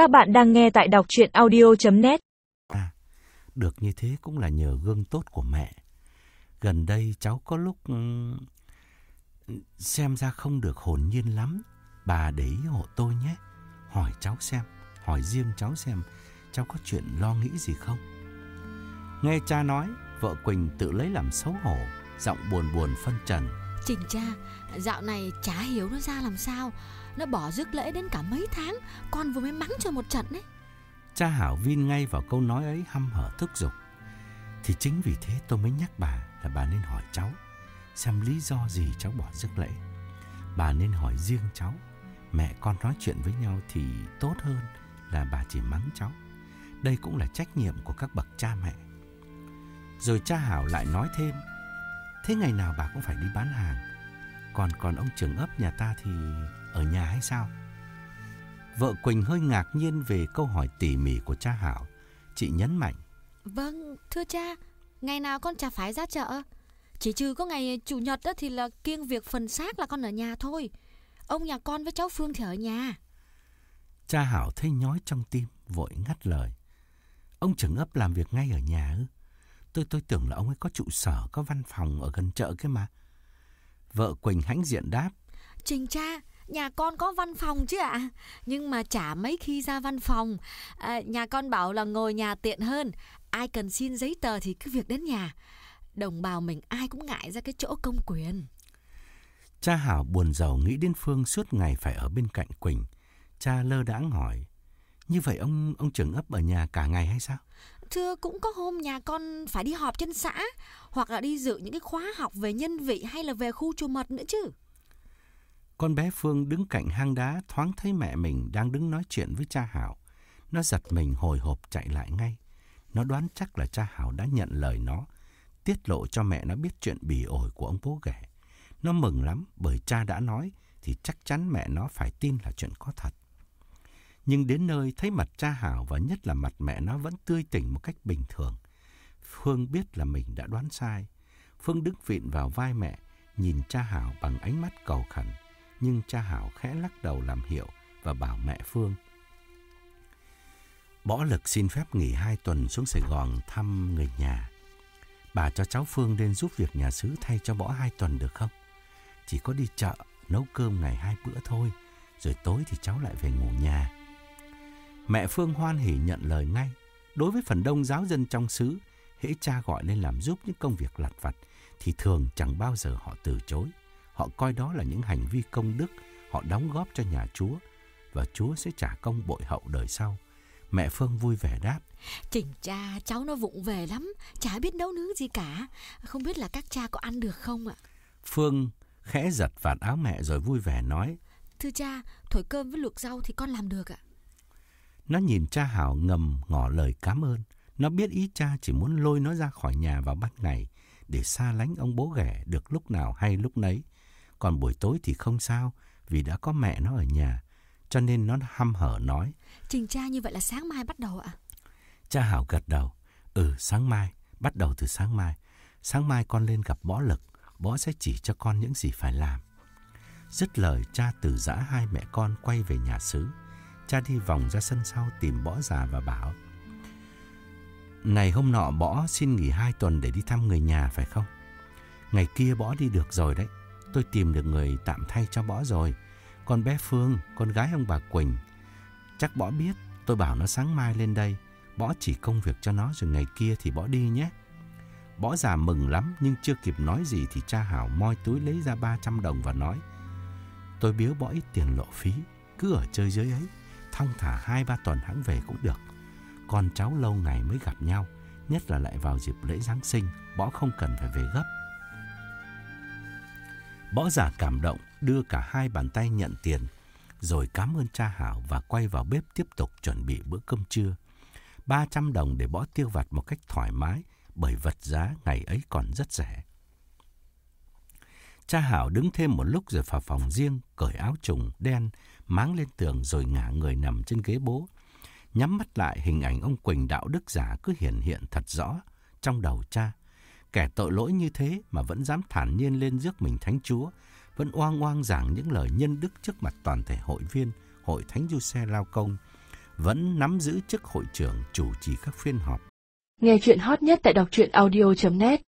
Các bạn đang nghe tại đọc chuyện audio.net À, được như thế cũng là nhờ gương tốt của mẹ. Gần đây cháu có lúc ừ, xem ra không được hồn nhiên lắm. Bà để ý hộ tôi nhé. Hỏi cháu xem, hỏi riêng cháu xem, cháu có chuyện lo nghĩ gì không? Nghe cha nói, vợ Quỳnh tự lấy làm xấu hổ, giọng buồn buồn phân trần. Trình cha, dạo này chả hiểu nó ra làm sao Nó bỏ rước lễ đến cả mấy tháng Con vừa mới mắng cho một trận đấy Cha Hảo vin ngay vào câu nói ấy hăm hở thức dục Thì chính vì thế tôi mới nhắc bà là bà nên hỏi cháu xem lý do gì cháu bỏ rước lễ. Bà nên hỏi riêng cháu. Mẹ con nói chuyện với nhau thì tốt hơn là bà chỉ mắng cháu. Đây cũng là trách nhiệm của các bậc cha mẹ. Rồi cha Hảo lại nói thêm. Thế ngày nào bà cũng phải đi bán hàng. Còn còn ông trưởng ấp nhà ta thì ở nhà hay sao? Vợ Quỳnh hơi ngạc nhiên về câu hỏi tỉ mỉ của cha Hảo. Chị nhấn mạnh. Vâng, thưa cha Ngày nào con chả phải ra chợ Chỉ trừ có ngày chủ nhật đó thì là kiêng việc phần xác là con ở nhà thôi Ông nhà con với cháu Phương thì ở nhà Cha Hảo thấy nhói trong tim, vội ngắt lời. Ông trưởng ấp làm việc ngay ở nhà ư? Tôi tôi tưởng là ông ấy có trụ sở, có văn phòng ở gần chợ kia mà. Vợ Quỳnh hãnh diện đáp. Trình cha, nhà con có văn phòng chứ ạ Nhưng mà chả mấy khi ra văn phòng à, Nhà con bảo là ngồi nhà tiện hơn Ai cần xin giấy tờ thì cứ việc đến nhà Đồng bào mình ai cũng ngại ra cái chỗ công quyền Cha Hảo buồn giàu nghĩ đến Phương suốt ngày phải ở bên cạnh Quỳnh. Cha lơ đãng hỏi. Như vậy ông ông trưởng ấp ở nhà cả ngày hay sao? Thưa cũng có hôm nhà con phải đi họp trên xã Hoặc là đi dự những cái khóa học về nhân vị hay là về khu chùa mật nữa chứ Con bé Phương đứng cạnh hang đá thoáng thấy mẹ mình đang đứng nói chuyện với cha Hảo. Nó giật mình hồi hộp chạy lại ngay. Nó đoán chắc là cha Hảo đã nhận lời nó, tiết lộ cho mẹ nó biết chuyện bỉ ổi của ông bố ghẻ. Nó mừng lắm bởi cha đã nói thì chắc chắn mẹ nó phải tin là chuyện có thật. Nhưng đến nơi thấy mặt cha Hảo và nhất là mặt mẹ nó vẫn tươi tỉnh một cách bình thường. Phương biết là mình đã đoán sai. Phương đứng vịn vào vai mẹ, nhìn cha Hảo bằng ánh mắt cầu khẩn. Nhưng cha Hảo khẽ lắc đầu làm hiệu và bảo mẹ Phương. Bỏ lực xin phép nghỉ hai tuần xuống Sài Gòn thăm người nhà. Bà cho cháu Phương lên giúp việc nhà xứ thay cho bỏ hai tuần được không? Chỉ có đi chợ, nấu cơm ngày hai bữa thôi, rồi tối thì cháu lại về ngủ nhà. Mẹ Phương hoan hỉ nhận lời ngay. Đối với phần đông giáo dân trong xứ, hễ cha gọi lên làm giúp những công việc lặt vặt, thì thường chẳng bao giờ họ từ chối. Họ coi đó là những hành vi công đức, họ đóng góp cho nhà Chúa, và Chúa sẽ trả công bội hậu đời sau. Mẹ Phương vui vẻ đáp. Trình cha, cháu nó vụng về lắm Chả biết nấu nướng gì cả Không biết là các cha có ăn được không ạ Phương khẽ giật vạt áo mẹ rồi vui vẻ nói. Thưa cha, thổi cơm với luộc rau thì con làm được ạ Nó nhìn cha Hảo ngầm ngỏ lời cảm ơn. Nó biết ý cha chỉ muốn lôi nó ra khỏi nhà vào ban ngày để xa lánh ông bố ghẻ được lúc nào hay lúc nấy. Còn buổi tối thì không sao vì đã có mẹ nó ở nhà. Cho nên nó hăm hở nói. Trình cha như vậy là sáng mai bắt đầu ạ Cha Hảo gật đầu. Ừ, sáng mai. Bắt đầu từ sáng mai. Sáng mai con lên gặp bó lực. Bó sẽ chỉ cho con những gì phải làm. Dứt lời cha từ giã hai mẹ con quay về nhà xứ. Cha đi vòng ra sân sau tìm bõ già và bảo. Ngày hôm nọ bõ xin nghỉ hai tuần để đi thăm người nhà phải không? Ngày kia bõ đi được rồi đấy. Tôi tìm được người tạm thay cho bõ rồi. Con bé Phương, con gái ông bà Quỳnh. Chắc bõ biết, tôi bảo nó sáng mai lên đây. Bõ chỉ công việc cho nó rồi ngày kia thì bõ đi nhé. Bõ già mừng lắm nhưng chưa kịp nói gì thì cha Hảo moi túi lấy ra 300 đồng và nói. Tôi biếu bõ ít tiền lộ phí, cứ ở chơi dưới ấy, thong thả hai ba tuần hãng về cũng được. Con cháu lâu ngày mới gặp nhau, nhất là lại vào dịp lễ Giáng sinh, bõ không cần phải về gấp. Bõ giả cảm động, đưa cả hai bàn tay nhận tiền, rồi cảm ơn cha Hảo và quay vào bếp tiếp tục chuẩn bị bữa cơm trưa. 300 đồng để bõ tiêu vặt một cách thoải mái, bởi vật giá ngày ấy còn rất rẻ. Cha Hảo đứng thêm một lúc rồi vào phòng riêng, cởi áo trùng đen, máng lên tường rồi ngả người nằm trên ghế bố. Nhắm mắt lại hình ảnh ông Quỳnh đạo đức giả cứ hiện hiện thật rõ trong đầu cha. Kẻ tội lỗi như thế mà vẫn dám thản nhiên lên rước mình Thánh Chúa, vẫn oang oang giảng những lời nhân đức trước mặt toàn thể hội viên hội Thánh Du Xe Lao Công vẫn nắm giữ chức hội trưởng chủ trì các phiên họp. Nghe chuyện hot nhất tại đọc truyện audio.net